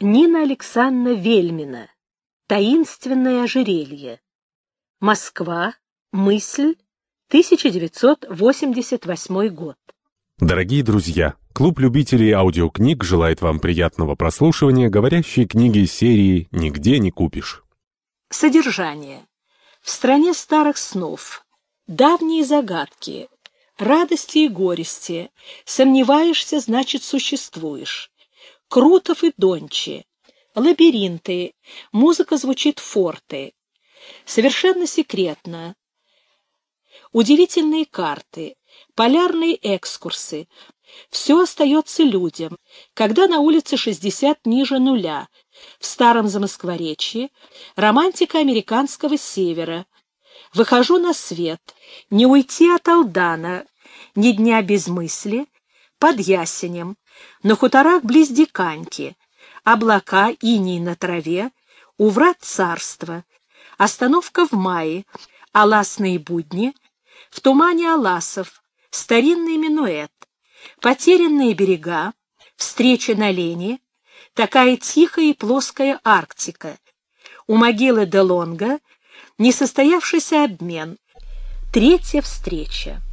Нина Александровна Вельмина. Таинственное ожерелье. Москва. Мысль. 1988 год. Дорогие друзья, клуб любителей аудиокниг желает вам приятного прослушивания говорящей книги из серии «Нигде не купишь». Содержание. В стране старых снов. Давние загадки. Радости и горести. Сомневаешься, значит, существуешь. Крутов и Дончи. Лабиринты. Музыка звучит форты. Совершенно секретно. Удивительные карты. Полярные экскурсы. Все остается людям. Когда на улице 60 ниже нуля. В старом Замоскворечье. Романтика американского севера. Выхожу на свет. Не уйти от Алдана. Ни дня без мысли. Под ясенем на хуторах близ Диканьки, облака, иней на траве, у врат царства, остановка в мае, аласные будни, в тумане аласов, старинный минуэт, потерянные берега, встреча на Лене, такая тихая и плоская Арктика, у могилы Делонга несостоявшийся обмен, третья встреча.